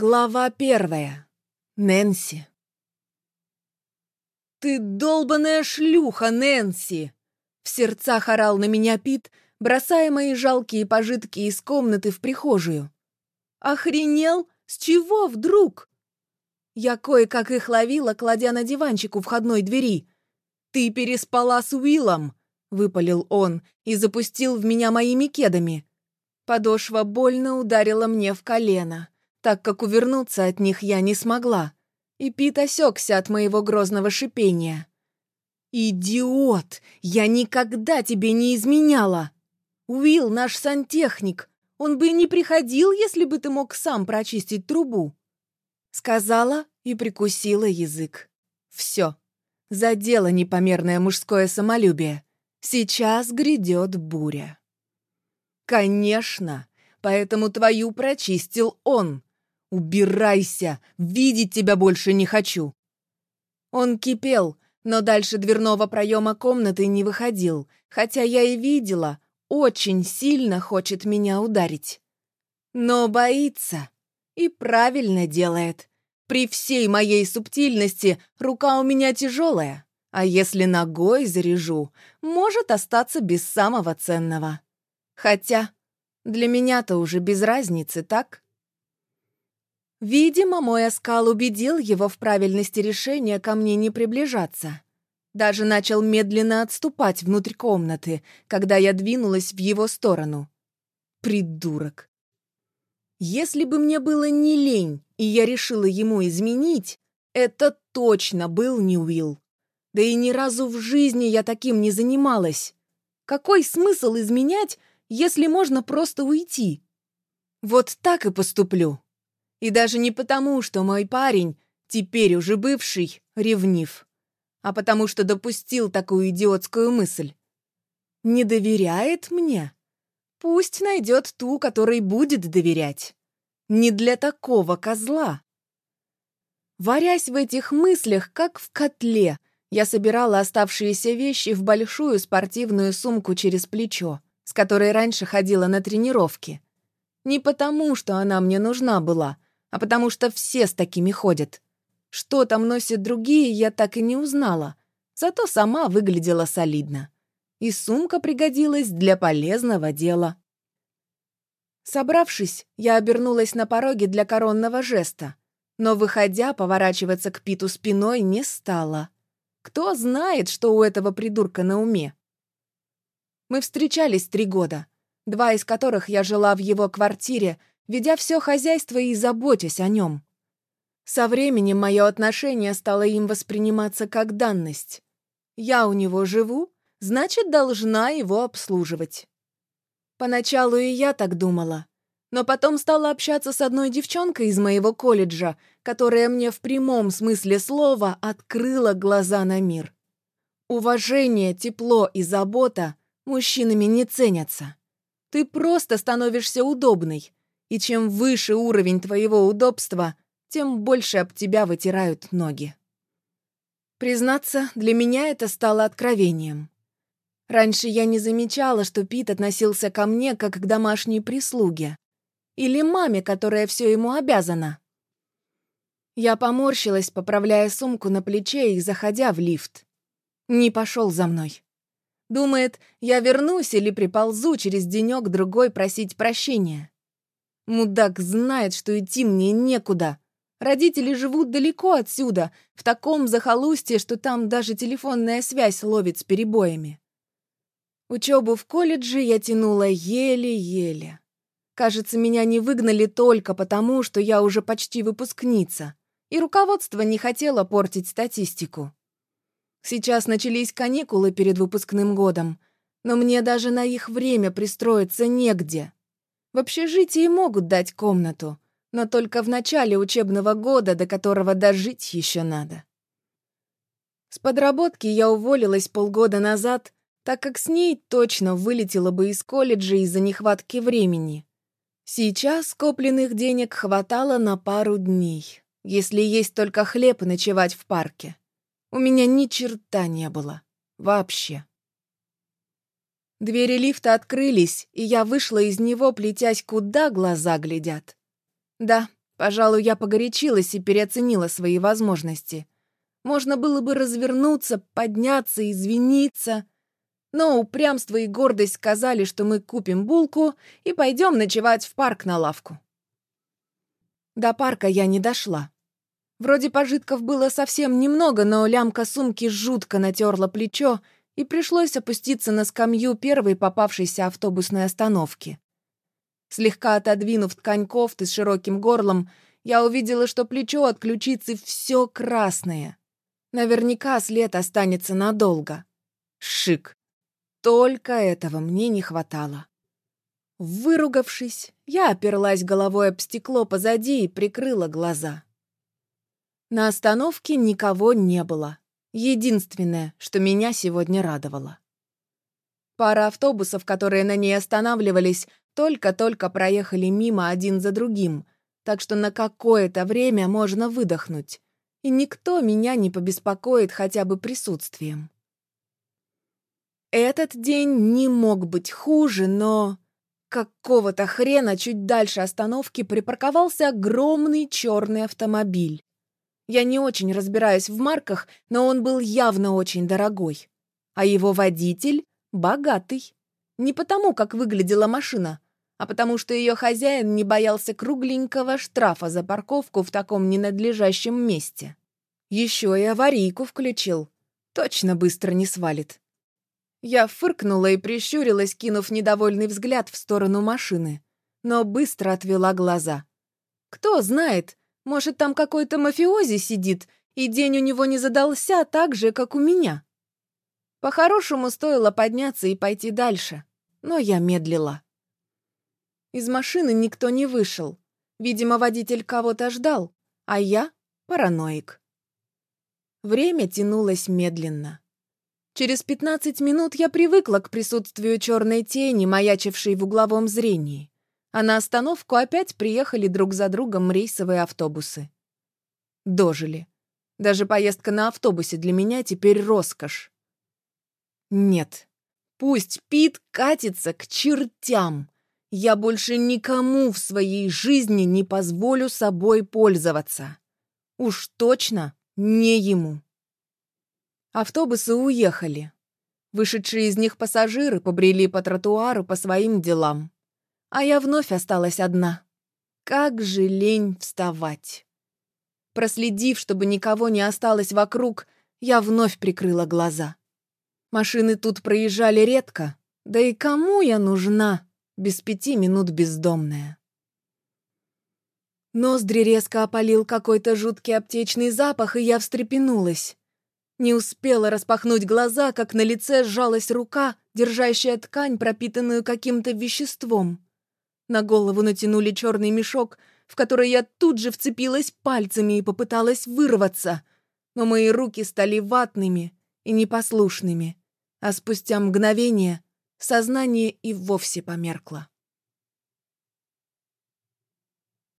Глава первая. Нэнси. «Ты долбаная шлюха, Нэнси!» В сердцах орал на меня Пит, бросая мои жалкие пожитки из комнаты в прихожую. «Охренел? С чего вдруг?» Я кое-как их ловила, кладя на диванчик у входной двери. «Ты переспала с Уиллом!» — выпалил он и запустил в меня моими кедами. Подошва больно ударила мне в колено так как увернуться от них я не смогла. И Пит осекся от моего грозного шипения. «Идиот! Я никогда тебе не изменяла! Уилл наш сантехник. Он бы не приходил, если бы ты мог сам прочистить трубу!» Сказала и прикусила язык. «Все. Задело непомерное мужское самолюбие. Сейчас грядет буря». «Конечно! Поэтому твою прочистил он!» «Убирайся! Видеть тебя больше не хочу!» Он кипел, но дальше дверного проема комнаты не выходил, хотя я и видела, очень сильно хочет меня ударить. Но боится. И правильно делает. При всей моей субтильности рука у меня тяжелая, а если ногой заряжу, может остаться без самого ценного. Хотя для меня-то уже без разницы, так? Видимо, мой оскал убедил его в правильности решения ко мне не приближаться. Даже начал медленно отступать внутрь комнаты, когда я двинулась в его сторону. Придурок. Если бы мне было не лень, и я решила ему изменить, это точно был не Уилл. Да и ни разу в жизни я таким не занималась. Какой смысл изменять, если можно просто уйти? Вот так и поступлю. И даже не потому, что мой парень, теперь уже бывший, ревнив, а потому что допустил такую идиотскую мысль. Не доверяет мне? Пусть найдет ту, которой будет доверять. Не для такого козла. Варясь в этих мыслях, как в котле, я собирала оставшиеся вещи в большую спортивную сумку через плечо, с которой раньше ходила на тренировки. Не потому, что она мне нужна была — а потому что все с такими ходят. Что там носят другие, я так и не узнала, зато сама выглядела солидно. И сумка пригодилась для полезного дела. Собравшись, я обернулась на пороге для коронного жеста, но, выходя, поворачиваться к Питу спиной не стала. Кто знает, что у этого придурка на уме? Мы встречались три года, два из которых я жила в его квартире, ведя все хозяйство и заботясь о нем. Со временем мое отношение стало им восприниматься как данность. Я у него живу, значит, должна его обслуживать. Поначалу и я так думала, но потом стала общаться с одной девчонкой из моего колледжа, которая мне в прямом смысле слова открыла глаза на мир. Уважение, тепло и забота мужчинами не ценятся. Ты просто становишься удобной, и чем выше уровень твоего удобства, тем больше об тебя вытирают ноги. Признаться, для меня это стало откровением. Раньше я не замечала, что Пит относился ко мне как к домашней прислуге. Или маме, которая все ему обязана. Я поморщилась, поправляя сумку на плече и заходя в лифт. Не пошел за мной. Думает, я вернусь или приползу через денек-другой просить прощения. Мудак знает, что идти мне некуда. Родители живут далеко отсюда, в таком захолустье, что там даже телефонная связь ловит с перебоями. Учебу в колледже я тянула еле-еле. Кажется, меня не выгнали только потому, что я уже почти выпускница, и руководство не хотело портить статистику. Сейчас начались каникулы перед выпускным годом, но мне даже на их время пристроиться негде. В общежитии могут дать комнату, но только в начале учебного года, до которого дожить еще надо. С подработки я уволилась полгода назад, так как с ней точно вылетела бы из колледжа из-за нехватки времени. Сейчас скопленных денег хватало на пару дней, если есть только хлеб и ночевать в парке. У меня ни черта не было. Вообще. Двери лифта открылись, и я вышла из него, плетясь, куда глаза глядят. Да, Пожалуй, я погорячилась и переоценила свои возможности. Можно было бы развернуться, подняться, извиниться. Но упрямство и гордость сказали, что мы купим булку и пойдем ночевать в парк на лавку. До парка я не дошла. Вроде пожитков было совсем немного, но лямка сумки жутко натерла плечо, и пришлось опуститься на скамью первой попавшейся автобусной остановки. Слегка отодвинув ткань кофты с широким горлом, я увидела, что плечо от ключицы все красное. Наверняка след останется надолго. Шик. Только этого мне не хватало. Выругавшись, я оперлась головой об стекло позади и прикрыла глаза. На остановке никого не было. Единственное, что меня сегодня радовало. Пара автобусов, которые на ней останавливались, только-только проехали мимо один за другим, так что на какое-то время можно выдохнуть, и никто меня не побеспокоит хотя бы присутствием. Этот день не мог быть хуже, но... Какого-то хрена чуть дальше остановки припарковался огромный черный автомобиль. Я не очень разбираюсь в марках, но он был явно очень дорогой. А его водитель — богатый. Не потому, как выглядела машина, а потому что ее хозяин не боялся кругленького штрафа за парковку в таком ненадлежащем месте. Еще и аварийку включил. Точно быстро не свалит. Я фыркнула и прищурилась, кинув недовольный взгляд в сторону машины, но быстро отвела глаза. Кто знает, может, там какой-то мафиози сидит, и день у него не задался так же, как у меня. По-хорошему стоило подняться и пойти дальше, но я медлила. Из машины никто не вышел. Видимо, водитель кого-то ждал, а я — параноик. Время тянулось медленно. Через 15 минут я привыкла к присутствию черной тени, маячившей в угловом зрении, а на остановку опять приехали друг за другом рейсовые автобусы. Дожили. Даже поездка на автобусе для меня теперь роскошь. Нет, пусть Пит катится к чертям. Я больше никому в своей жизни не позволю собой пользоваться. Уж точно не ему. Автобусы уехали. Вышедшие из них пассажиры побрели по тротуару по своим делам. А я вновь осталась одна. Как же лень вставать. Проследив, чтобы никого не осталось вокруг, я вновь прикрыла глаза. Машины тут проезжали редко, да и кому я нужна? без пяти минут бездомная. Ноздри резко опалил какой-то жуткий аптечный запах, и я встрепенулась. Не успела распахнуть глаза, как на лице сжалась рука, держащая ткань, пропитанную каким-то веществом. На голову натянули черный мешок, в который я тут же вцепилась пальцами и попыталась вырваться, но мои руки стали ватными и непослушными, а спустя мгновение Сознание и вовсе померкло.